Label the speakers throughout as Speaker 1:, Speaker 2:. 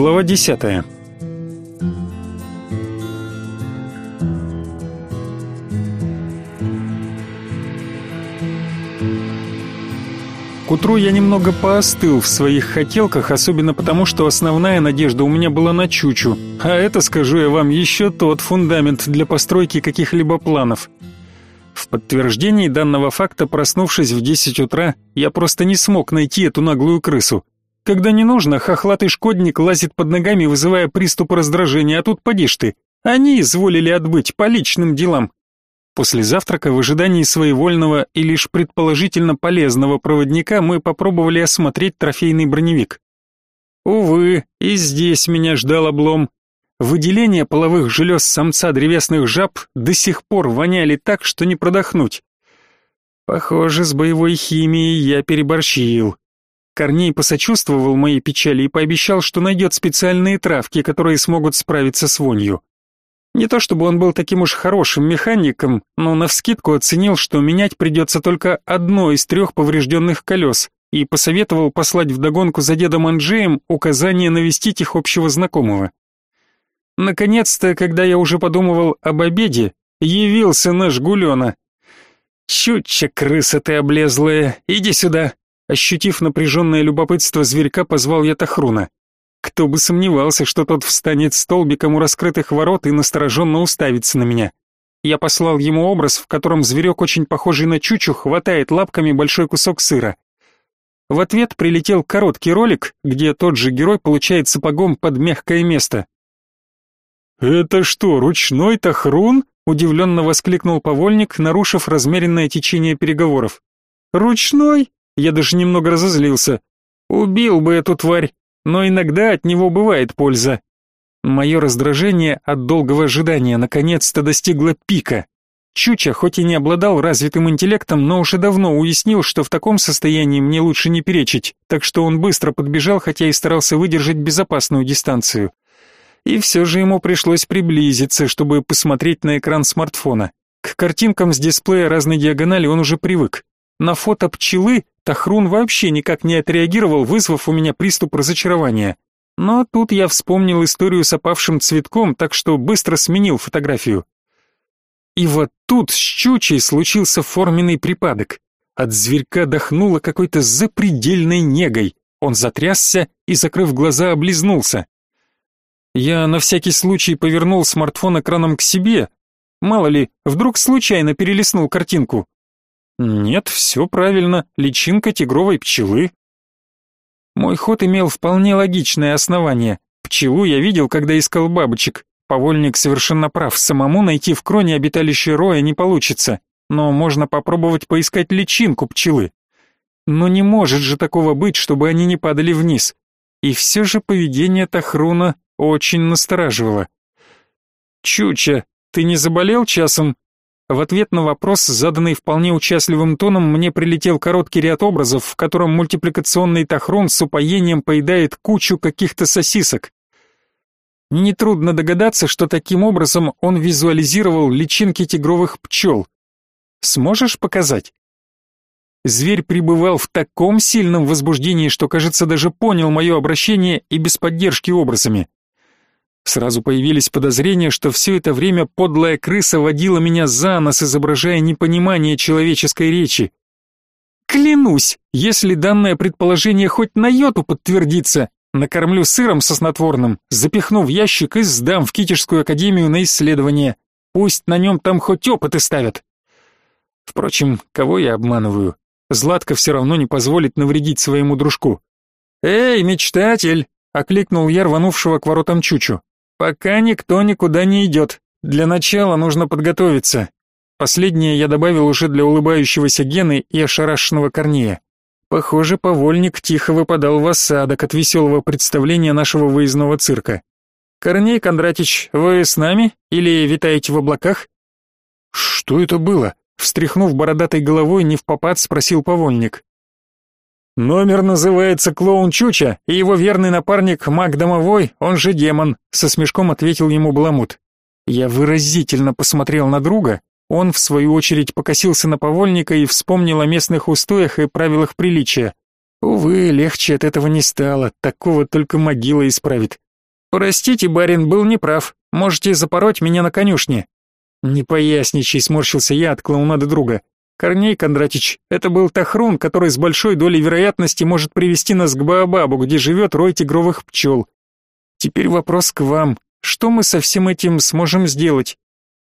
Speaker 1: Глава десятая. К утру я немного поостыл в своих хотелках, особенно потому, что основная надежда у меня была на Чучу, а это, скажу я вам, еще тот фундамент для постройки каких-либо планов. В подтверждении данного факта, проснувшись в 10 утра, я просто не смог найти эту наглую крысу. Когда не нужно, хохлатый шкодник лазит под ногами, вызывая приступ раздражения, а тут поди ты. Они изволили отбыть по личным делам. После завтрака, в ожидании своевольного и лишь предположительно полезного проводника, мы попробовали осмотреть трофейный броневик. Увы, и здесь меня ждал облом. Выделения половых желез самца древесных жаб до сих пор воняли так, что не продохнуть. Похоже, с боевой химией я переборщил. Корней посочувствовал моей печали и пообещал, что найдет специальные травки, которые смогут справиться с вонью. Не то чтобы он был таким уж хорошим механиком, но навскидку оценил, что менять придется только одно из трех поврежденных колес, и посоветовал послать вдогонку за дедом Анджеем указание навестить их общего знакомого. Наконец-то, когда я уже подумывал об обеде, явился наш Гулёна. «Чуча, крыса ты облезлая, иди сюда!» Ощутив напряженное любопытство зверька, позвал я Тахруна. Кто бы сомневался, что тот встанет столбиком у раскрытых ворот и настороженно уставится на меня. Я послал ему образ, в котором зверек, очень похожий на чучу, хватает лапками большой кусок сыра. В ответ прилетел короткий ролик, где тот же герой получает сапогом под мягкое место. «Это что, ручной тахрун?» — удивленно воскликнул повольник, нарушив размеренное течение переговоров. «Ручной?» — я даже немного разозлился. «Убил бы эту тварь, но иногда от него бывает польза. Мое раздражение от долгого ожидания наконец-то достигло пика. Чуча, хоть и не обладал развитым интеллектом, но уже давно уяснил, что в таком состоянии мне лучше не перечить, так что он быстро подбежал, хотя и старался выдержать безопасную дистанцию. И все же ему пришлось приблизиться, чтобы посмотреть на экран смартфона. К картинкам с дисплея разной диагонали он уже привык. На фото пчелы Тахрун вообще никак не отреагировал, вызвав у меня приступ разочарования. Но тут я вспомнил историю с опавшим цветком, так что быстро сменил фотографию. И вот тут с Чучей случился форменный припадок. От зверька дохнуло какой-то запредельной негой. Он затрясся и, закрыв глаза, облизнулся. Я на всякий случай повернул смартфон экраном к себе. Мало ли, вдруг случайно перелистнул картинку. Нет, все правильно, личинка тигровой пчелы. Мой ход имел вполне логичное основание. Пчелу я видел, когда искал бабочек. Повольник совершенно прав, самому найти в кроне обиталище роя не получится, но можно попробовать поискать личинку пчелы. Но не может же такого быть, чтобы они не падали вниз. И все же поведение Тахруна очень настораживало. «Чуча, ты не заболел часом?» В ответ на вопрос, заданный вполне участливым тоном, мне прилетел короткий ряд образов, в котором мультипликационный тахрон с упоением поедает кучу каких-то сосисок. Нетрудно догадаться, что таким образом он визуализировал личинки тигровых пчел. Сможешь показать? Зверь пребывал в таком сильном возбуждении, что, кажется, даже понял мое обращение и без поддержки образами. Сразу появились подозрения, что все это время подлая крыса водила меня за нос, изображая непонимание человеческой речи. Клянусь, если данное предположение хоть на йоту подтвердится, накормлю сыром со снотворным, запихну в ящик и сдам в Китежскую академию на исследование. Пусть на нем там хоть опыты ставят. Впрочем, кого я обманываю? Златка все равно не позволит навредить своему дружку. «Эй, мечтатель!» — окликнул я рванувшего к воротам Чучу. Пока никто никуда не идет. Для начала нужно подготовиться. Последнее я добавил уже для улыбающегося Гены и ошарашенного Корнея. Похоже, повольник тихо выпадал в осадок от веселого представления нашего выездного цирка. Корней Кондратич, вы с нами или витаете в облаках? Что это было? Встряхнув бородатой головой, не в попад спросил повольник. Номер называется «Клоун Чуча», и его верный напарник Маг Домовой, он же демон, со смешком ответил ему Баламут. Я выразительно посмотрел на друга, он в свою очередь покосился на повольника и вспомнил о местных устоях и правилах приличия. Увы, легче от этого не стало, такого только могила исправит. Простите, барин, был неправ. Можете запороть меня на конюшне. Не поясничай, сморщился я от клоунады друга. Корней Кондратич, это был Тахрун, который с большой долей вероятности может привести нас к Баобабу, где живет рой тигровых пчел. Теперь вопрос к вам. Что мы со всем этим сможем сделать?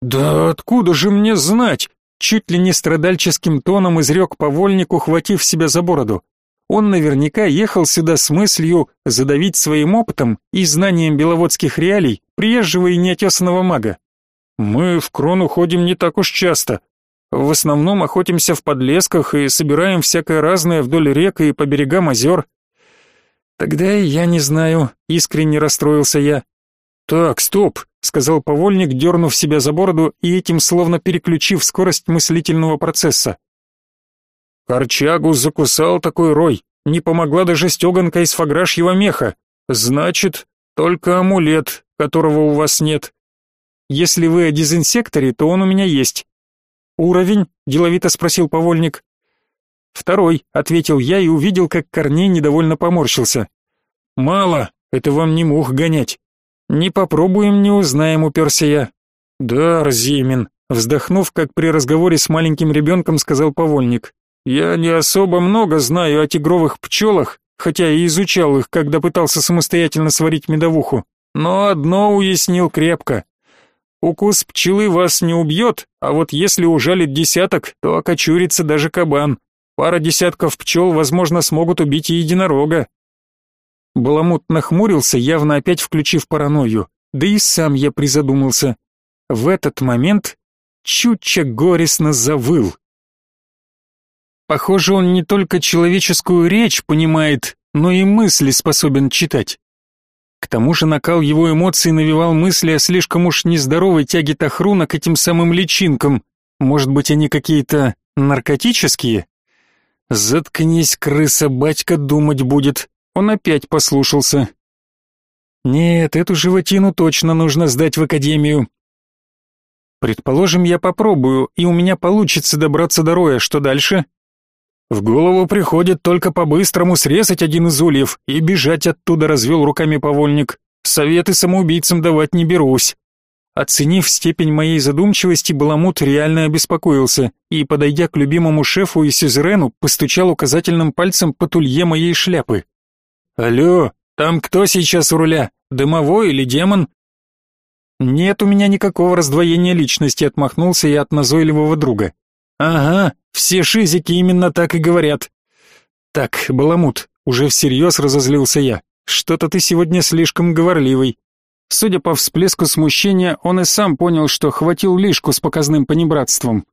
Speaker 1: Да откуда же мне знать? Чуть ли не страдальческим тоном изрек повольник, ухватив себя за бороду. Он наверняка ехал сюда с мыслью задавить своим опытом и знанием беловодских реалий приезжего и неотесанного мага. Мы в крону ходим не так уж часто, в основном охотимся в подлесках и собираем всякое разное вдоль рек и по берегам озер. Тогда и я не знаю, искренне расстроился я. Так, стоп, сказал повольник, дернув себя за бороду и этим словно переключив скорость мыслительного процесса. Корчагу закусал такой рой, не помогла даже стеганка из фаграшьего меха. Значит, только амулет, которого у вас нет. Если вы о дезинсекторе, то он у меня есть. «Уровень?» — деловито спросил повольник. «Второй», — ответил я и увидел, как Корней недовольно поморщился. «Мало, это вам не мух гонять». «Не попробуем, не узнаем», — уперся я. «Да, Арзимин», — вздохнув, как при разговоре с маленьким ребенком, сказал повольник. «Я не особо много знаю о тигровых пчелах, хотя и изучал их, когда пытался самостоятельно сварить медовуху, но одно уяснил крепко. Укус пчелы вас не убьет, а вот если ужалит десяток, то окочурится даже кабан. Пара десятков пчел, возможно, смогут убить и единорога. Баламут нахмурился, явно опять включив паранойю. Да и сам я призадумался. В этот момент Чутча горестно завыл. Похоже, он не только человеческую речь понимает, но и мысли способен читать. К тому же накал его эмоций навевал мысли о слишком уж нездоровой тяге Тахруна к этим самым личинкам. Может быть, они какие-то наркотические? Заткнись, крыса, батька думать будет. Он опять послушался. Нет, эту животину точно нужно сдать в академию. Предположим, я попробую, и у меня получится добраться до роя. Что дальше? В голову приходит только по-быстрому срезать один из ульев и бежать оттуда, развел руками повольник. Советы самоубийцам давать не берусь. Оценив степень моей задумчивости, Баламут реально обеспокоился и, подойдя к любимому шефу и сюзерену, постучал указательным пальцем по тулье моей шляпы. «Алло, там кто сейчас у руля? Дымовой или демон?» «Нет у меня никакого раздвоения личности», — отмахнулся я от назойливого друга. Ага, все шизики именно так и говорят. Так, Баламут, уже всерьез разозлился я. Что-то ты сегодня слишком говорливый. Судя по всплеску смущения, он и сам понял, что хватил лишку с показным понебратством.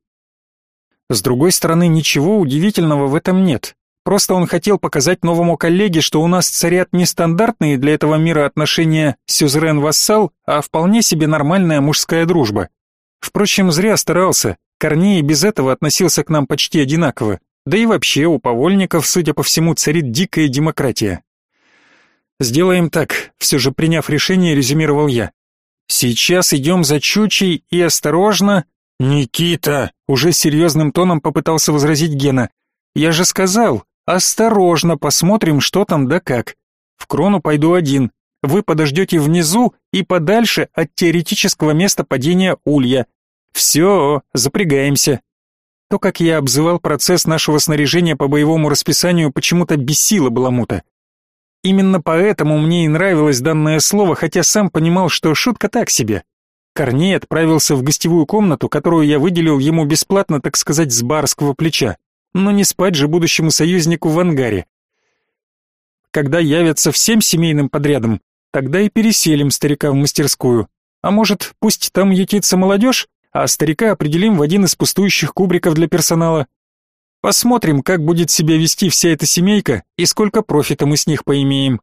Speaker 1: С другой стороны, ничего удивительного в этом нет. Просто он хотел показать новому коллеге, что у нас царят не стандартные для этого мира отношения сюзерен-вассал, а вполне себе нормальная мужская дружба. Впрочем, зря старался. Корней без этого относился к нам почти одинаково, да и вообще у повольников, судя по всему, царит дикая демократия. «Сделаем так», — все же приняв решение, резюмировал я. «Сейчас идем за Чучей и осторожно...» «Никита!» — уже серьезным тоном попытался возразить Гена. «Я же сказал, осторожно посмотрим, что там да как. В крону пойду один. Вы подождете внизу и подальше от теоретического места падения улья. Все, запрягаемся. То, как я обзывал процесс нашего снаряжения по боевому расписанию, почему-то бесило Баламута. Именно поэтому мне и нравилось данное слово, хотя сам понимал, что шутка так себе. Корней отправился в гостевую комнату, которую я выделил ему бесплатно, так сказать, с барского плеча. Но не спать же будущему союзнику в ангаре. Когда явятся всем семейным подрядом, тогда и переселим старика в мастерскую. А может, пусть там ютится молодежь? А старика определим в один из пустующих кубриков для персонала. Посмотрим, как будет себя вести вся эта семейка и сколько профита мы с них поимеем.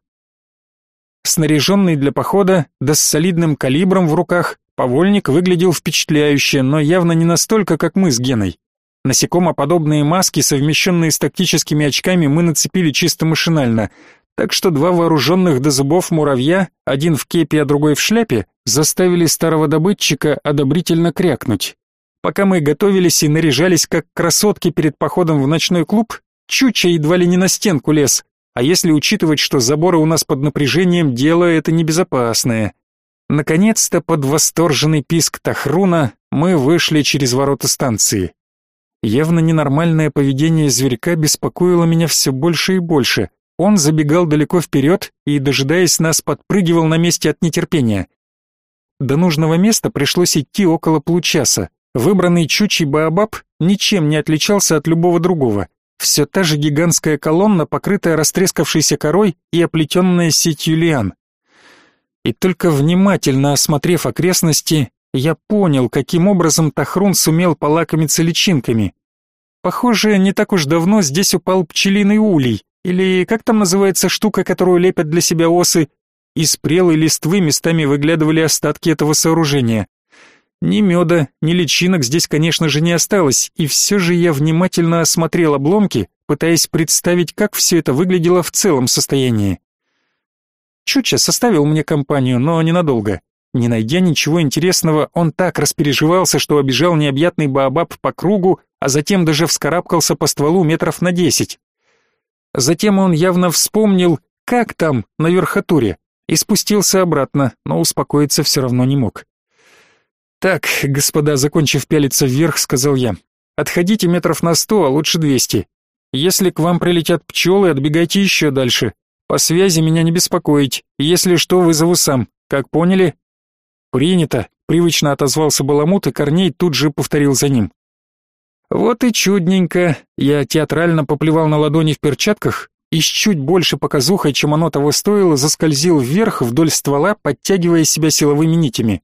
Speaker 1: Снаряженный для похода, да с солидным калибром в руках, повольник выглядел впечатляюще, но явно не настолько, как мы с Геной. Насекомоподобные маски, совмещенные с тактическими очками, мы нацепили чисто машинально, так что два вооруженных до зубов муравья, один в кепе, а другой в шляпе, заставили старого добытчика одобрительно крякнуть. Пока мы готовились и наряжались как красотки перед походом в ночной клуб, Чуча едва ли не на стенку лез. а если учитывать, что заборы у нас под напряжением, дело это небезопасное. Наконец-то под восторженный писк Тахруна мы вышли через ворота станции. Явно ненормальное поведение зверька беспокоило меня все больше и больше. Он забегал далеко вперед и, дожидаясь нас, подпрыгивал на месте от нетерпения. До нужного места пришлось идти около получаса. Выбранный чучий Баобаб ничем не отличался от любого другого. Все та же гигантская колонна, покрытая растрескавшейся корой и оплетенная сетью лиан. И только внимательно осмотрев окрестности, я понял, каким образом Тахрун сумел полакомиться личинками. Похоже, не так уж давно здесь упал пчелиный улей, или как там называется штука, которую лепят для себя осы, из прелой листвы местами выглядывали остатки этого сооружения. Ни меда, ни личинок здесь, конечно же, не осталось, и все же я внимательно осмотрел обломки, пытаясь представить, как все это выглядело в целом состоянии. Чуча составил мне компанию, но ненадолго. Не найдя ничего интересного, он так распереживался, что обижал необъятный баобаб по кругу, а затем даже вскарабкался по стволу метров на десять. Затем он явно вспомнил, как там, на верхотуре, и спустился обратно, но успокоиться все равно не мог. «Так, господа, закончив пялиться вверх, сказал я, отходите метров на сто, а лучше двести. Если к вам прилетят пчелы, отбегайте еще дальше. По связи меня не беспокоить, если что, вызову сам. Как поняли?» «Принято», — привычно отозвался Баламут, и Корней тут же повторил за ним. «Вот и чудненько!» Я театрально поплевал на ладони в перчатках и с чуть больше показухой, чем оно того стоило, заскользил вверх вдоль ствола, подтягивая себя силовыми нитями.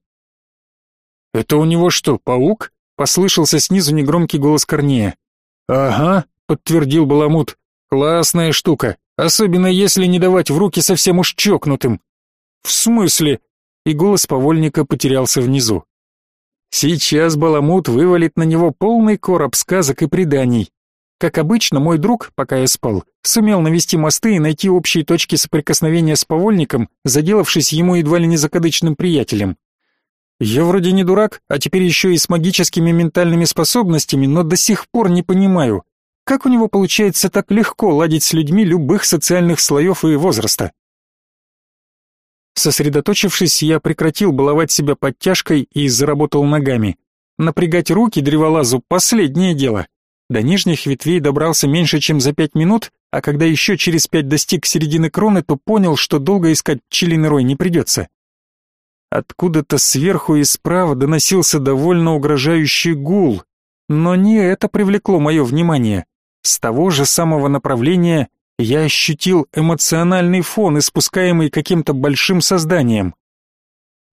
Speaker 1: «Это у него что, паук?» — послышался снизу негромкий голос Корнея. «Ага», — подтвердил Баламут. «Классная штука, особенно если не давать в руки совсем уж чокнутым». «В смысле?» И голос повольника потерялся внизу. Сейчас Баламут вывалит на него полный короб сказок и преданий. Как обычно, мой друг, пока я спал, сумел навести мосты и найти общие точки соприкосновения с повольником, заделавшись ему едва ли не закадычным приятелем. Я вроде не дурак, а теперь еще и с магическими ментальными способностями, но до сих пор не понимаю, как у него получается так легко ладить с людьми любых социальных слоев и возраста. Сосредоточившись, я прекратил баловать себя подтяжкой и заработал ногами. Напрягать руки древолазу — последнее дело. До нижних ветвей добрался меньше, чем за пять минут, а когда еще через пять достиг середины кроны, то понял, что долго искать пчелиный рой не придется. Откуда-то сверху и справа доносился довольно угрожающий гул, но не это привлекло мое внимание. С того же самого направления я ощутил эмоциональный фон, испускаемый каким-то большим созданием.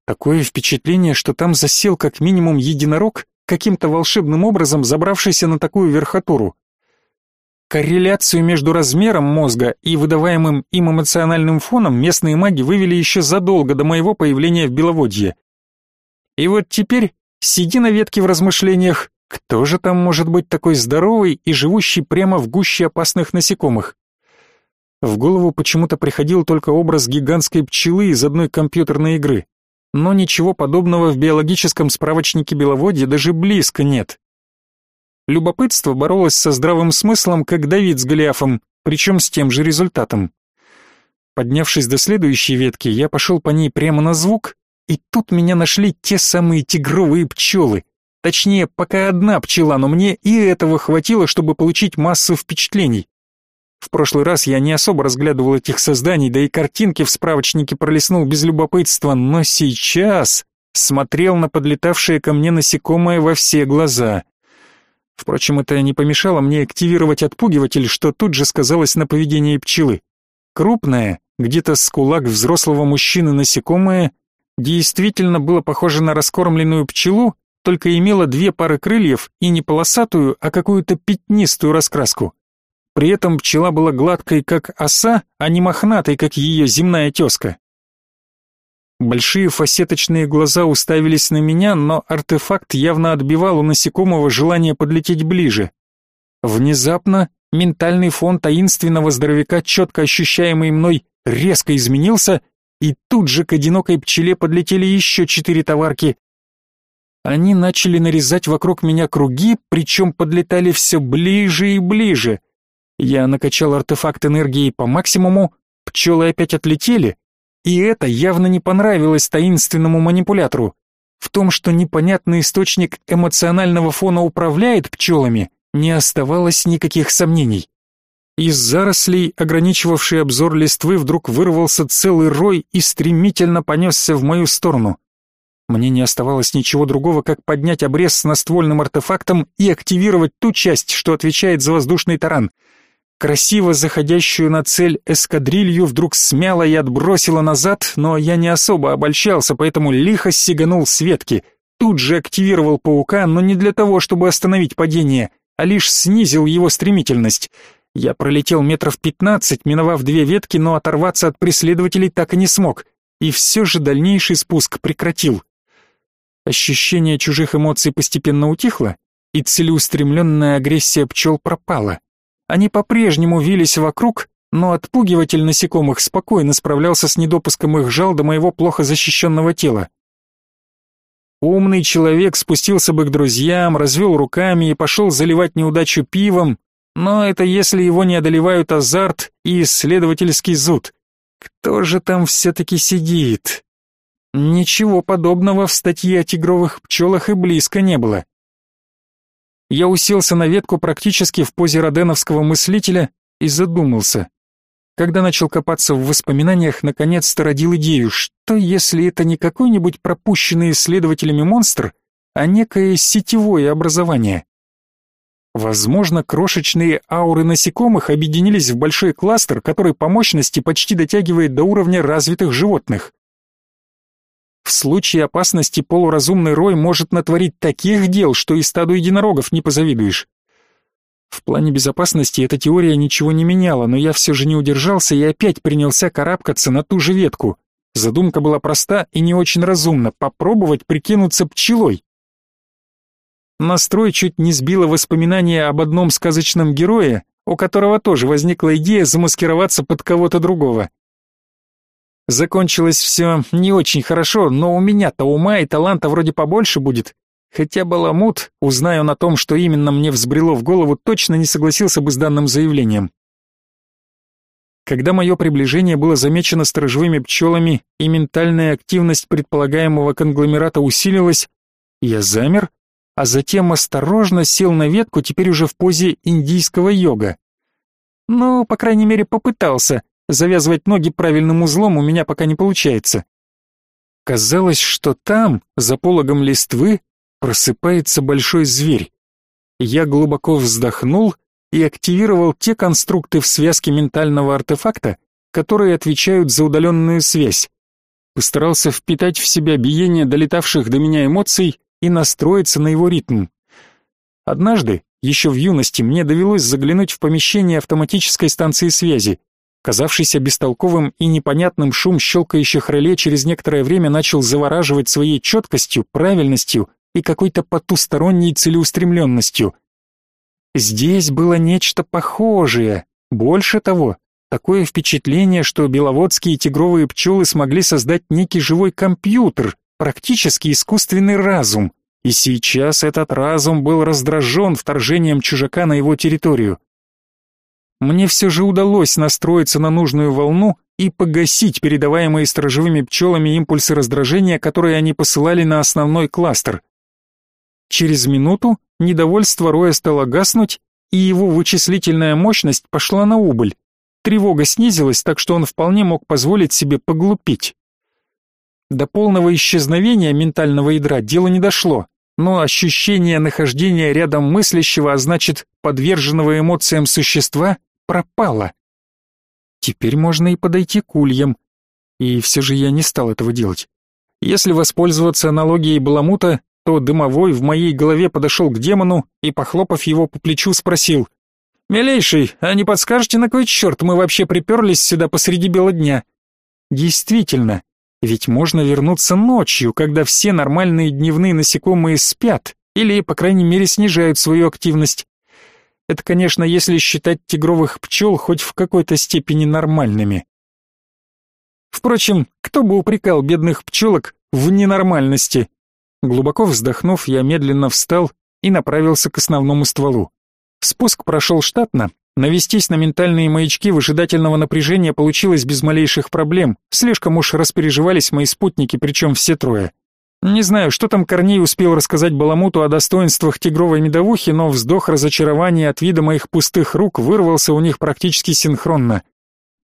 Speaker 1: Такое впечатление, что там засел как минимум единорог, каким-то волшебным образом забравшийся на такую верхотуру. Корреляцию между размером мозга и выдаваемым им эмоциональным фоном местные маги вывели еще задолго до моего появления в Беловодье. И вот теперь сиди на ветке в размышлениях, кто же там может быть такой здоровый и живущий прямо в гуще опасных насекомых? В голову почему-то приходил только образ гигантской пчелы из одной компьютерной игры. Но ничего подобного в биологическом справочнике Беловодья даже близко нет. Любопытство боролось со здравым смыслом, как Давид с Голиафом, причем с тем же результатом. Поднявшись до следующей ветки, я пошел по ней прямо на звук, и тут меня нашли те самые тигровые пчелы. Точнее, пока одна пчела, но мне и этого хватило, чтобы получить массу впечатлений. В прошлый раз я не особо разглядывал этих созданий, да и картинки в справочнике пролистнул без любопытства, но сейчас смотрел на подлетавшее ко мне насекомое во все глаза. Впрочем, это не помешало мне активировать отпугиватель, что тут же сказалось на поведении пчелы. Крупное, где-то с кулак взрослого мужчины насекомое, действительно было похоже на раскормленную пчелу, только имело две пары крыльев и не полосатую, а какую-то пятнистую раскраску. При этом пчела была гладкой, как оса, а не мохнатой, как ее земная тезка. Большие фасеточные глаза уставились на меня, но артефакт явно отбивал у насекомого желание подлететь ближе. Внезапно ментальный фон таинственного здоровяка, четко ощущаемый мной, резко изменился, и тут же к одинокой пчеле подлетели еще четыре товарки. Они начали нарезать вокруг меня круги, причем подлетали все ближе и ближе. Я накачал артефакт энергией по максимуму, пчелы опять отлетели, и это явно не понравилось таинственному манипулятору. В том, что непонятный источник эмоционального фона управляет пчелами, не оставалось никаких сомнений. Из зарослей, ограничивавший обзор листвы, вдруг вырвался целый рой и стремительно понесся в мою сторону. Мне не оставалось ничего другого, как поднять обрез с наствольным артефактом и активировать ту часть, что отвечает за воздушный таран. Красиво заходящую на цель эскадрилью вдруг смяло и отбросило назад, но я не особо обольщался, поэтому лихо сиганул с ветки. Тут же активировал паука, но не для того, чтобы остановить падение, а лишь снизил его стремительность — я пролетел метров пятнадцать, миновав две ветки, но оторваться от преследователей так и не смог, и все же дальнейший спуск прекратил. Ощущение чужих эмоций постепенно утихло, и целеустремленная агрессия пчел пропала. Они по-прежнему вились вокруг, но отпугиватель насекомых спокойно справлялся с недопуском их жал до моего плохо защищенного тела. Умный человек спустился бы к друзьям, развел руками и пошел заливать неудачу пивом, но это если его не одолевают азарт и исследовательский зуд. Кто же там все-таки сидит? Ничего подобного в статье о тигровых пчелах и близко не было. Я уселся на ветку практически в позе роденовского мыслителя и задумался. Когда начал копаться в воспоминаниях, наконец-то родил идею, что если это не какой-нибудь пропущенный исследователями монстр, а некое сетевое образование. Возможно, крошечные ауры насекомых объединились в большой кластер, который по мощности почти дотягивает до уровня развитых животных. В случае опасности полуразумный рой может натворить таких дел, что и стаду единорогов не позавидуешь. В плане безопасности эта теория ничего не меняла, но я все же не удержался и опять принялся карабкаться на ту же ветку. Задумка была проста и не очень разумна — попробовать прикинуться пчелой. Настрой чуть не сбило воспоминание об одном сказочном герое, у которого тоже возникла идея замаскироваться под кого-то другого. Закончилось все не очень хорошо, но у меня-то ума и таланта вроде побольше будет. Хотя Баламут, узнаю на том, что именно мне взбрело в голову, точно не согласился бы с данным заявлением. Когда мое приближение было замечено сторожевыми пчелами и ментальная активность предполагаемого конгломерата усилилась, я замер а затем осторожно сел на ветку, теперь уже в позе индийского йога. Ну, по крайней мере, попытался. Завязывать ноги правильным узлом у меня пока не получается. Казалось, что там, за пологом листвы, просыпается большой зверь. Я глубоко вздохнул и активировал те конструкты в связке ментального артефакта, которые отвечают за удаленную связь. Постарался впитать в себя биение долетавших до меня эмоций и настроиться на его ритм. Однажды, еще в юности, мне довелось заглянуть в помещение автоматической станции связи. Казавшийся бестолковым и непонятным шум щелкающих реле через некоторое время начал завораживать своей четкостью, правильностью и какой-то потусторонней целеустремленностью. Здесь было нечто похожее. Больше того, такое впечатление, что беловодские тигровые пчелы смогли создать некий живой компьютер, практически искусственный разум, и сейчас этот разум был раздражен вторжением чужака на его территорию. Мне все же удалось настроиться на нужную волну и погасить передаваемые сторожевыми пчелами импульсы раздражения, которые они посылали на основной кластер. Через минуту недовольство Роя стало гаснуть, и его вычислительная мощность пошла на убыль. Тревога снизилась, так что он вполне мог позволить себе поглупить. До полного исчезновения ментального ядра дело не дошло, но ощущение нахождения рядом мыслящего, а значит, подверженного эмоциям существа, пропало. Теперь можно и подойти к ульям. И все же я не стал этого делать. Если воспользоваться аналогией Баламута, то дымовой в моей голове подошел к демону и, похлопав его по плечу, спросил. «Милейший, а не подскажете, на кой черт мы вообще приперлись сюда посреди бела дня?» Действительно, ведь можно вернуться ночью, когда все нормальные дневные насекомые спят или, по крайней мере, снижают свою активность. Это, конечно, если считать тигровых пчел хоть в какой-то степени нормальными. Впрочем, кто бы упрекал бедных пчелок в ненормальности? Глубоко вздохнув, я медленно встал и направился к основному стволу. Спуск прошел штатно, Навестись на ментальные маячки выжидательного напряжения получилось без малейших проблем. Слишком уж распереживались мои спутники, причем все трое. Не знаю, что там Корней успел рассказать Баламуту о достоинствах тигровой медовухи, но вздох разочарования от вида моих пустых рук вырвался у них практически синхронно.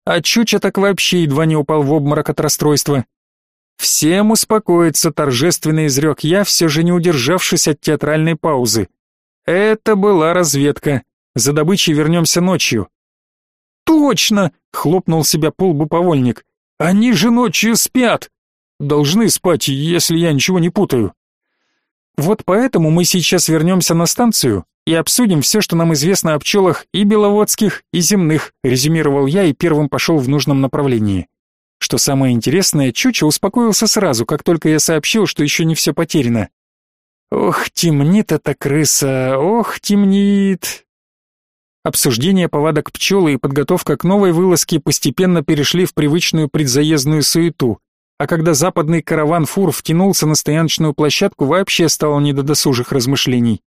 Speaker 1: А Чуча так вообще едва не упал в обморок от расстройства. «Всем успокоиться», — торжественно изрек я, все же не удержавшись от театральной паузы. Это была разведка. За добычей вернемся ночью. Точно, хлопнул себя по лбу повольник. Они же ночью спят. Должны спать, если я ничего не путаю. Вот поэтому мы сейчас вернемся на станцию и обсудим все, что нам известно о пчелах и беловодских, и земных, резюмировал я и первым пошел в нужном направлении. Что самое интересное, Чуча успокоился сразу, как только я сообщил, что еще не все потеряно. Ох, темнит эта крыса, ох, темнит. Обсуждение повадок пчелы и подготовка к новой вылазке постепенно перешли в привычную предзаездную суету, а когда западный караван фур втянулся на стояночную площадку, вообще стало не до досужих размышлений.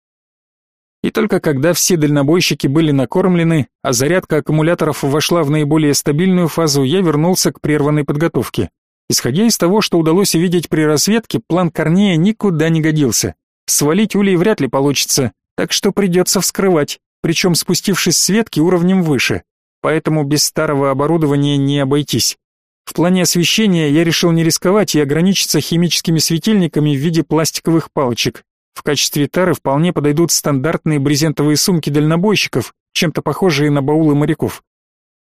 Speaker 1: И только когда все дальнобойщики были накормлены, а зарядка аккумуляторов вошла в наиболее стабильную фазу, я вернулся к прерванной подготовке. Исходя из того, что удалось увидеть при разведке, план Корнея никуда не годился. Свалить улей вряд ли получится, так что придется вскрывать причем спустившись с ветки уровнем выше, поэтому без старого оборудования не обойтись. В плане освещения я решил не рисковать и ограничиться химическими светильниками в виде пластиковых палочек. В качестве тары вполне подойдут стандартные брезентовые сумки дальнобойщиков, чем-то похожие на баулы моряков.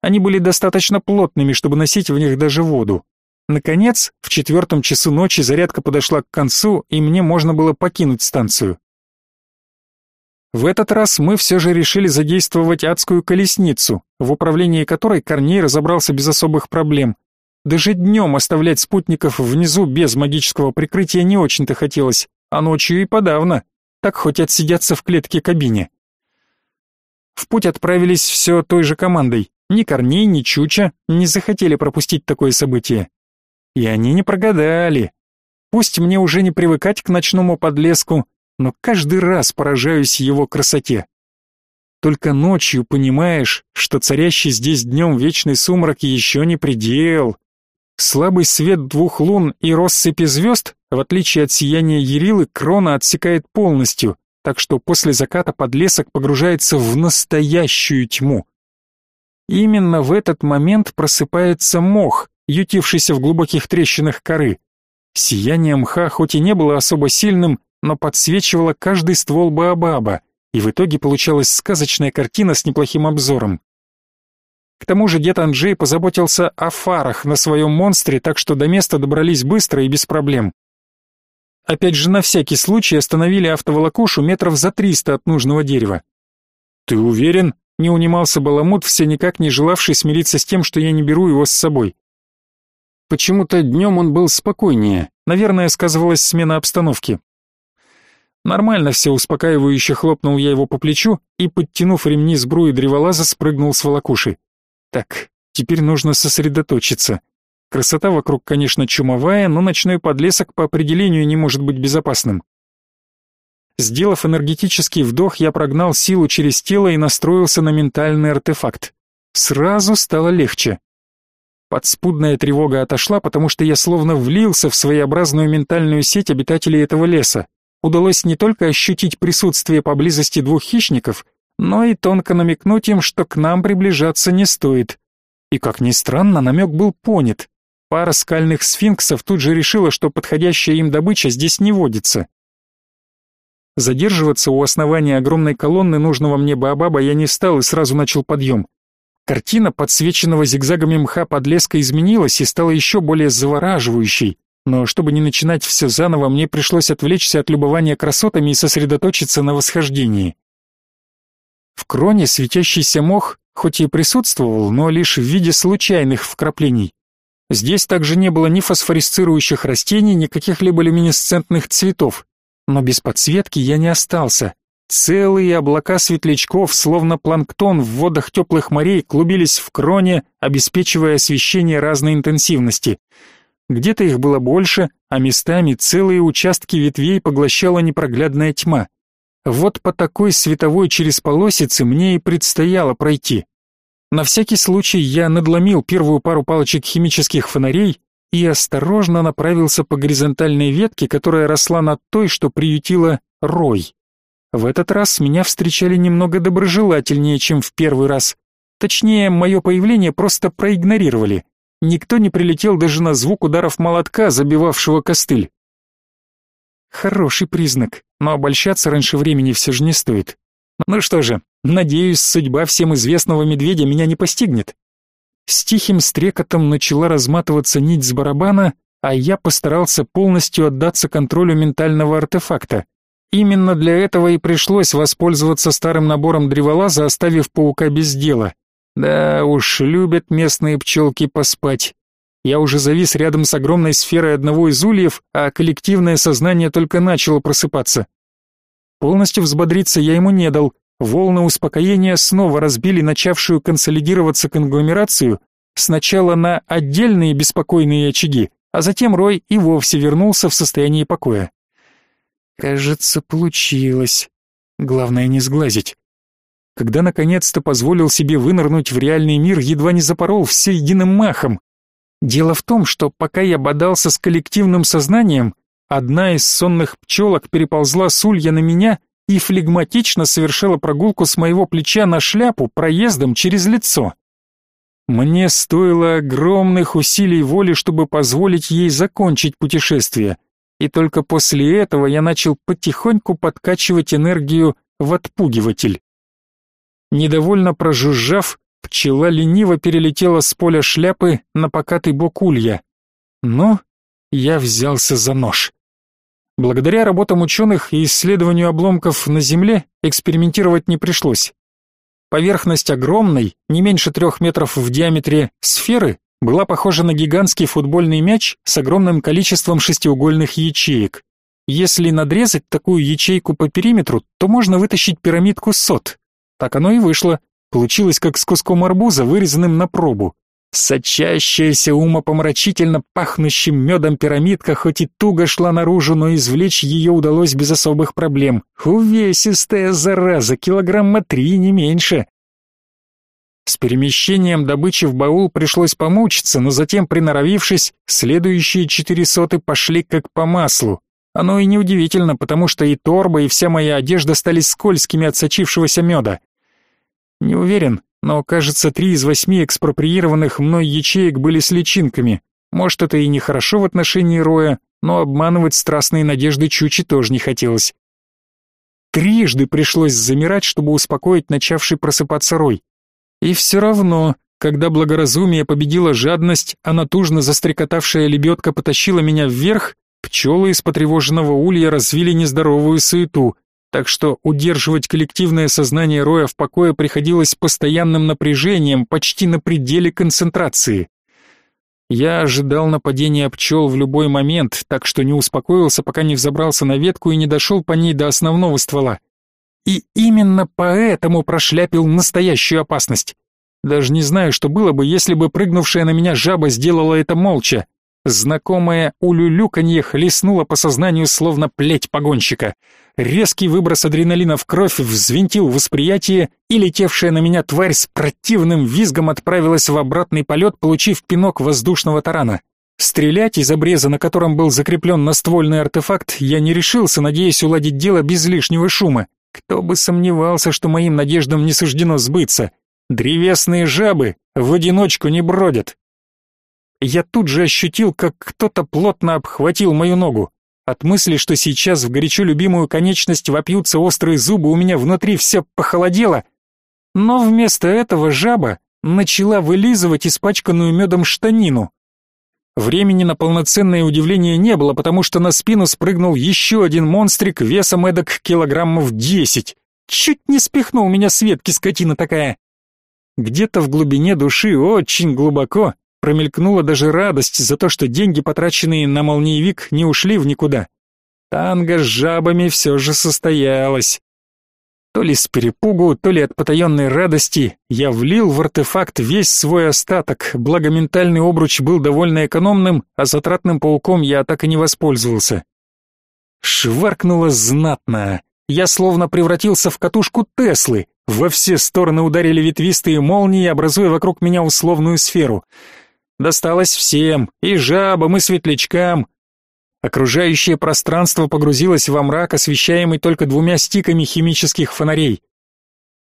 Speaker 1: Они были достаточно плотными, чтобы носить в них даже воду. Наконец, в четвертом часу ночи зарядка подошла к концу, и мне можно было покинуть станцию. В этот раз мы все же решили задействовать адскую колесницу, в управлении которой Корней разобрался без особых проблем. Даже днем оставлять спутников внизу без магического прикрытия не очень-то хотелось, а ночью и подавно. Так хоть отсидятся в клетке кабине. В путь отправились все той же командой. Ни Корней, ни Чуча не захотели пропустить такое событие. И они не прогадали. Пусть мне уже не привыкать к ночному подлеску, но каждый раз поражаюсь его красоте. Только ночью понимаешь, что царящий здесь днем вечный сумрак еще не предел. Слабый свет двух лун и россыпи звезд, в отличие от сияния Ярилы, крона отсекает полностью, так что после заката подлесок погружается в настоящую тьму. Именно в этот момент просыпается мох, ютившийся в глубоких трещинах коры. Сияние мха хоть и не было особо сильным, но подсвечивала каждый ствол баобаба, и в итоге получалась сказочная картина с неплохим обзором. К тому же дед Анджей позаботился о фарах на своем монстре, так что до места добрались быстро и без проблем. Опять же, на всякий случай остановили автоволокушу метров за триста от нужного дерева. «Ты уверен?» — не унимался Баламут, все никак не желавший смириться с тем, что я не беру его с собой. Почему-то днем он был спокойнее, наверное, сказывалась смена обстановки. Нормально все, успокаивающе хлопнул я его по плечу и, подтянув ремни сбруи древолаза, спрыгнул с волокуши. Так, теперь нужно сосредоточиться. Красота вокруг, конечно, чумовая, но ночной подлесок по определению не может быть безопасным. Сделав энергетический вдох, я прогнал силу через тело и настроился на ментальный артефакт. Сразу стало легче. Подспудная тревога отошла, потому что я словно влился в своеобразную ментальную сеть обитателей этого леса удалось не только ощутить присутствие поблизости двух хищников, но и тонко намекнуть им, что к нам приближаться не стоит. И, как ни странно, намек был понят. Пара скальных сфинксов тут же решила, что подходящая им добыча здесь не водится. Задерживаться у основания огромной колонны нужного мне Баобаба я не стал и сразу начал подъем. Картина подсвеченного зигзагами мха подлеска изменилась и стала еще более завораживающей, но чтобы не начинать все заново, мне пришлось отвлечься от любования красотами и сосредоточиться на восхождении. В кроне светящийся мох хоть и присутствовал, но лишь в виде случайных вкраплений. Здесь также не было ни фосфорисцирующих растений, ни каких-либо люминесцентных цветов, но без подсветки я не остался. Целые облака светлячков, словно планктон в водах теплых морей, клубились в кроне, обеспечивая освещение разной интенсивности — где-то их было больше, а местами целые участки ветвей поглощала непроглядная тьма. Вот по такой световой через полосице мне и предстояло пройти. На всякий случай я надломил первую пару палочек химических фонарей и осторожно направился по горизонтальной ветке, которая росла над той, что приютила рой. В этот раз меня встречали немного доброжелательнее, чем в первый раз. Точнее, мое появление просто проигнорировали. Никто не прилетел даже на звук ударов молотка, забивавшего костыль. Хороший признак, но обольщаться раньше времени все же не стоит. Ну что же, надеюсь, судьба всем известного медведя меня не постигнет. С тихим стрекотом начала разматываться нить с барабана, а я постарался полностью отдаться контролю ментального артефакта. Именно для этого и пришлось воспользоваться старым набором древолаза, оставив паука без дела. Да уж, любят местные пчелки поспать. Я уже завис рядом с огромной сферой одного из ульев, а коллективное сознание только начало просыпаться. Полностью взбодриться я ему не дал. Волны успокоения снова разбили начавшую консолидироваться конгломерацию, сначала на отдельные беспокойные очаги, а затем Рой и вовсе вернулся в состояние покоя. Кажется, получилось. Главное не сглазить. Когда наконец-то позволил себе вынырнуть в реальный мир, едва не запорол все единым махом. Дело в том, что пока я бодался с коллективным сознанием, одна из сонных пчелок переползла с улья на меня и флегматично совершила прогулку с моего плеча на шляпу проездом через лицо. Мне стоило огромных усилий воли, чтобы позволить ей закончить путешествие — и только после этого я начал потихоньку подкачивать энергию в отпугиватель. Недовольно прожужжав, пчела лениво перелетела с поля шляпы на покатый бок улья. Но я взялся за нож. Благодаря работам ученых и исследованию обломков на Земле экспериментировать не пришлось. Поверхность огромной, не меньше трех метров в диаметре, сферы была похожа на гигантский футбольный мяч с огромным количеством шестиугольных ячеек. Если надрезать такую ячейку по периметру, то можно вытащить пирамидку сот. Так оно и вышло. Получилось как с куском арбуза, вырезанным на пробу. Сочащаяся умопомрачительно пахнущим медом пирамидка хоть и туго шла наружу, но извлечь ее удалось без особых проблем. Увесистая зараза, килограмма три, не меньше. С перемещением добычи в баул пришлось помучиться, но затем, приноровившись, следующие четыре соты пошли как по маслу. Оно и неудивительно, потому что и торба, и вся моя одежда стали скользкими от сочившегося меда. Не уверен, но, кажется, три из восьми экспроприированных мной ячеек были с личинками. Может, это и нехорошо в отношении Роя, но обманывать страстные надежды Чучи тоже не хотелось. Трижды пришлось замирать, чтобы успокоить начавший просыпаться Рой. И все равно, когда благоразумие победило жадность, а натужно застрекотавшая лебедка потащила меня вверх, пчелы из потревоженного улья развили нездоровую суету, так что удерживать коллективное сознание Роя в покое приходилось постоянным напряжением, почти на пределе концентрации. Я ожидал нападения пчел в любой момент, так что не успокоился, пока не взобрался на ветку и не дошел по ней до основного ствола. И именно поэтому прошляпил настоящую опасность. Даже не знаю, что было бы, если бы прыгнувшая на меня жаба сделала это молча. Знакомое улюлюканье хлестнуло по сознанию, словно плеть погонщика. Резкий выброс адреналина в кровь взвинтил восприятие, и летевшая на меня тварь с противным визгом отправилась в обратный полет, получив пинок воздушного тарана. Стрелять из обреза, на котором был закреплен наствольный артефакт, я не решился, надеясь уладить дело без лишнего шума. Кто бы сомневался, что моим надеждам не суждено сбыться. Древесные жабы в одиночку не бродят. Я тут же ощутил, как кто-то плотно обхватил мою ногу. От мысли, что сейчас в горячо любимую конечность вопьются острые зубы, у меня внутри все похолодело. Но вместо этого жаба начала вылизывать испачканную медом штанину. Времени на полноценное удивление не было, потому что на спину спрыгнул еще один монстрик весом эдак килограммов десять. Чуть не спихнул меня с ветки скотина такая. Где-то в глубине души, очень глубоко, промелькнула даже радость за то, что деньги, потраченные на молниевик, не ушли в никуда. Танго с жабами все же состоялось. То ли с перепугу, то ли от потаенной радости я влил в артефакт весь свой остаток, благо ментальный обруч был довольно экономным, а затратным пауком я так и не воспользовался. Шваркнуло знатно. я словно превратился в катушку Теслы. Во все стороны ударили ветвистые молнии, образуя вокруг меня условную сферу. Досталось всем, и жабам, и светлячкам. Окружающее пространство погрузилось во мрак, освещаемый только двумя стиками химических фонарей.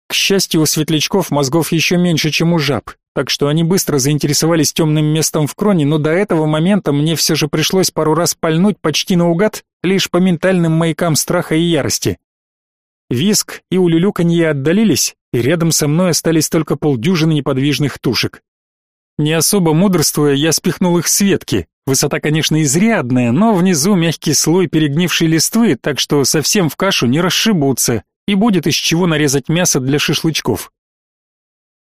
Speaker 1: К счастью, у светлячков мозгов еще меньше, чем у жаб, так что они быстро заинтересовались темным местом в кроне, но до этого момента мне все же пришлось пару раз пальнуть почти наугад, лишь по ментальным маякам страха и ярости. Виск и улюлюканье отдалились, и рядом со мной остались только полдюжины неподвижных тушек. Не особо мудрствуя, я спихнул их с ветки. Высота, конечно, изрядная, но внизу мягкий слой перегнившей листвы, так что совсем в кашу не расшибутся, и будет из чего нарезать мясо для шашлычков.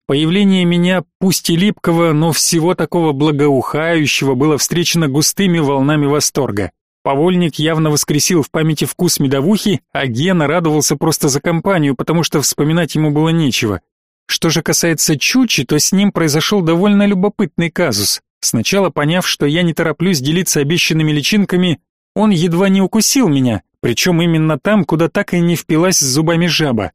Speaker 1: Появление меня, пусть и липкого, но всего такого благоухающего, было встречено густыми волнами восторга. Повольник явно воскресил в памяти вкус медовухи, а Гена радовался просто за компанию, потому что вспоминать ему было нечего. Что же касается Чучи, то с ним произошел довольно любопытный казус. Сначала поняв, что я не тороплюсь делиться обещанными личинками, он едва не укусил меня, причем именно там, куда так и не впилась зубами жаба.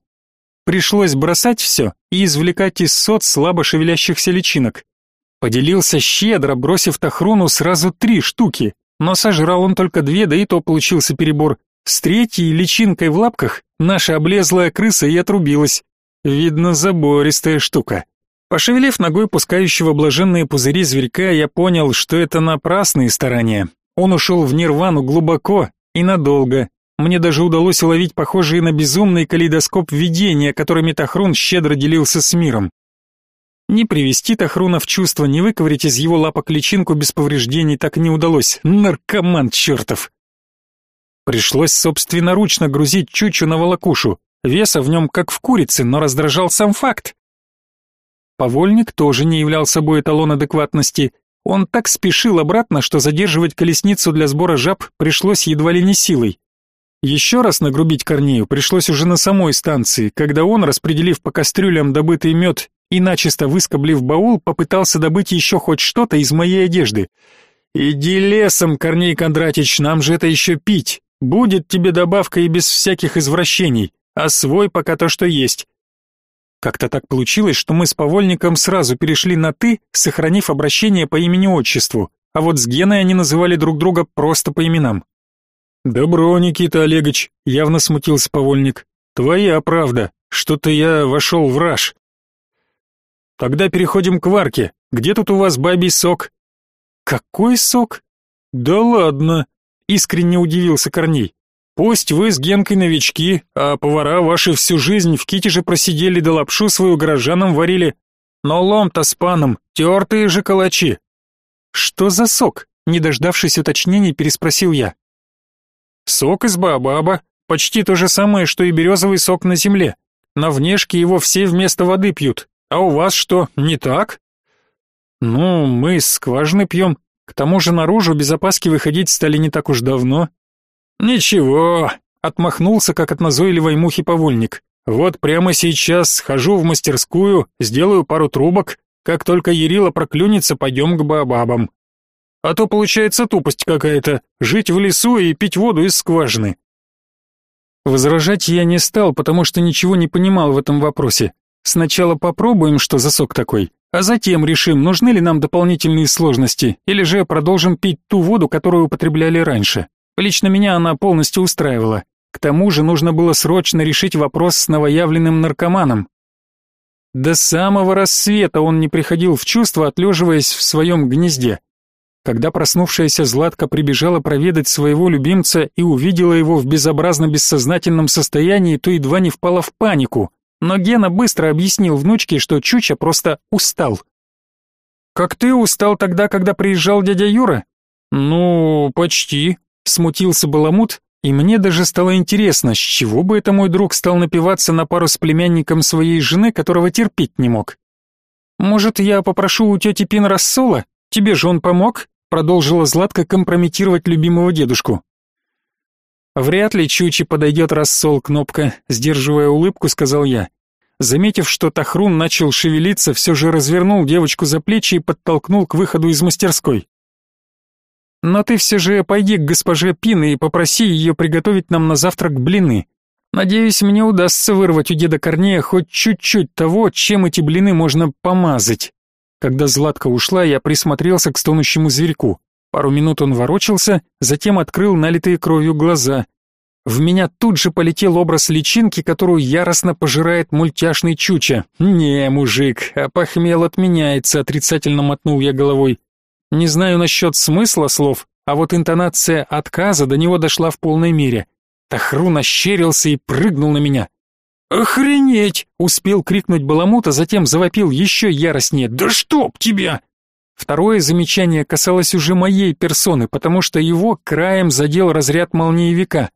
Speaker 1: Пришлось бросать все и извлекать из сот слабо шевелящихся личинок. Поделился щедро, бросив Тахруну сразу три штуки, но сожрал он только две, да и то получился перебор. С третьей личинкой в лапках наша облезлая крыса и отрубилась. Видно, забористая штука. Пошевелив ногой пускающего блаженные пузыри зверька, я понял, что это напрасные старания. Он ушел в нирвану глубоко и надолго. Мне даже удалось уловить похожие на безумный калейдоскоп видения, которыми Тахрун щедро делился с миром. Не привести Тахруна в чувство, не выковырять из его лапок личинку без повреждений так не удалось. Наркоман чертов! Пришлось собственноручно грузить Чучу на волокушу. Веса в нем как в курице, но раздражал сам факт. Повольник тоже не являл собой эталон адекватности. Он так спешил обратно, что задерживать колесницу для сбора жаб пришлось едва ли не силой. Еще раз нагрубить Корнею пришлось уже на самой станции, когда он, распределив по кастрюлям добытый мед и начисто выскоблив баул, попытался добыть еще хоть что-то из моей одежды. «Иди лесом, Корней Кондратич, нам же это еще пить. Будет тебе добавка и без всяких извращений а свой пока то, что есть. Как-то так получилось, что мы с повольником сразу перешли на «ты», сохранив обращение по имени-отчеству, а вот с Геной они называли друг друга просто по именам. «Добро, Никита Олегович», — явно смутился повольник. «Твоя правда, что-то я вошел в раж». «Тогда переходим к варке. Где тут у вас бабий сок?» «Какой сок?» «Да ладно», — искренне удивился Корней. Пусть вы с Генкой новички, а повара ваши всю жизнь в китеже просидели да лапшу свою горожанам варили. Но лом-то с паном, тертые же калачи. Что за сок? Не дождавшись уточнений, переспросил я. Сок из баобаба, почти то же самое, что и березовый сок на земле. На внешке его все вместо воды пьют. А у вас что, не так? Ну, мы из скважины пьем. К тому же наружу без опаски выходить стали не так уж давно, «Ничего», — отмахнулся, как от назойливой мухи повольник. «Вот прямо сейчас схожу в мастерскую, сделаю пару трубок. Как только Ярила проклюнется, пойдем к бабабам. А то получается тупость какая-то, жить в лесу и пить воду из скважины». Возражать я не стал, потому что ничего не понимал в этом вопросе. Сначала попробуем, что за сок такой, а затем решим, нужны ли нам дополнительные сложности, или же продолжим пить ту воду, которую употребляли раньше. Лично меня она полностью устраивала. К тому же нужно было срочно решить вопрос с новоявленным наркоманом. До самого рассвета он не приходил в чувство, отлеживаясь в своем гнезде. Когда проснувшаяся Златка прибежала проведать своего любимца и увидела его в безобразно бессознательном состоянии, то едва не впала в панику. Но Гена быстро объяснил внучке, что Чуча просто устал. «Как ты устал тогда, когда приезжал дядя Юра?» «Ну, почти», Смутился Баламут, и мне даже стало интересно, с чего бы это мой друг стал напиваться на пару с племянником своей жены, которого терпеть не мог. «Может, я попрошу у тети Пин рассола? Тебе же он помог?» Продолжила Златка компрометировать любимого дедушку. «Вряд ли Чучи подойдет рассол, Кнопка», сдерживая улыбку, сказал я. Заметив, что Тахрун начал шевелиться, все же развернул девочку за плечи и подтолкнул к выходу из мастерской. Но ты все же пойди к госпоже Пин и попроси ее приготовить нам на завтрак блины. Надеюсь, мне удастся вырвать у деда Корнея хоть чуть-чуть того, чем эти блины можно помазать. Когда Златка ушла, я присмотрелся к стонущему зверьку. Пару минут он ворочался, затем открыл налитые кровью глаза. В меня тут же полетел образ личинки, которую яростно пожирает мультяшный чуча. «Не, мужик, опохмел отменяется», — отрицательно мотнул я головой. Не знаю насчет смысла слов, а вот интонация отказа до него дошла в полной мере. Тахрун ощерился и прыгнул на меня. «Охренеть!» — успел крикнуть Баламут, а затем завопил еще яростнее. «Да чтоб тебя!» Второе замечание касалось уже моей персоны, потому что его краем задел разряд молниевика.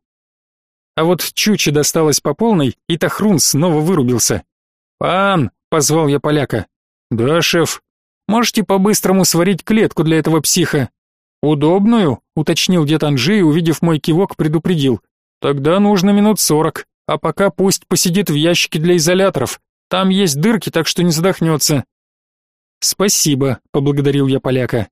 Speaker 1: А вот Чуче досталось по полной, и Тахрун снова вырубился. «Пан!» — позвал я поляка. «Да, шеф. Можете по-быстрому сварить клетку для этого психа?» «Удобную?» — уточнил дед Анжей, увидев мой кивок, предупредил. Тогда нужно минут сорок, а пока пусть посидит в ящике для изоляторов. Там есть дырки, так что не задохнется. Спасибо, поблагодарил я поляка.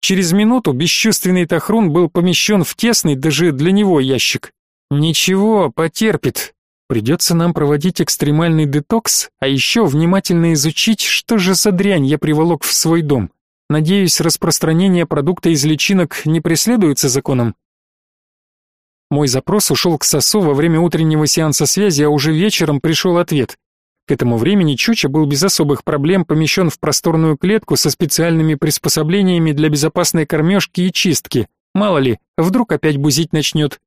Speaker 1: Через минуту бесчувственный Тахрун был помещен в тесный даже для него ящик. Ничего, потерпит. Придется нам проводить экстремальный детокс, а еще внимательно изучить, что же за дрянь я приволок в свой дом. Надеюсь, распространение продукта из личинок не преследуется законом. Мой запрос ушел к СОСу во время утреннего сеанса связи, а уже вечером пришел ответ. К этому времени Чуча был без особых проблем помещен в просторную клетку со специальными приспособлениями для безопасной кормежки и чистки. Мало ли, вдруг опять бузить начнет.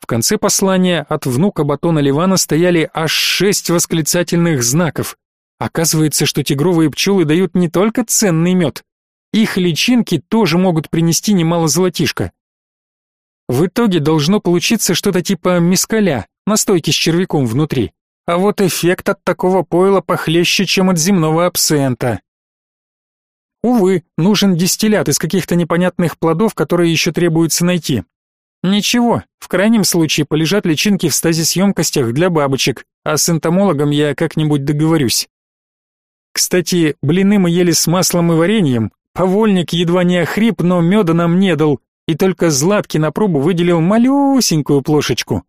Speaker 1: В конце послания от внука Батона Ливана стояли аж шесть восклицательных знаков. Оказывается, что тигровые пчелы дают не только ценный мед. Их личинки тоже могут принести немало золотишка. В итоге должно получиться что-то типа мискаля, настойки с червяком внутри. А вот эффект от такого пойла похлеще, чем от земного абсента. Увы, нужен дистиллят из каких-то непонятных плодов, которые еще требуется найти. Ничего, в крайнем случае полежат личинки в стазис-емкостях для бабочек, а с энтомологом я как-нибудь договорюсь. Кстати, блины мы ели с маслом и вареньем. Повольник едва не охрип, но меда нам не дал, и только Златки на пробу выделил малюсенькую плошечку.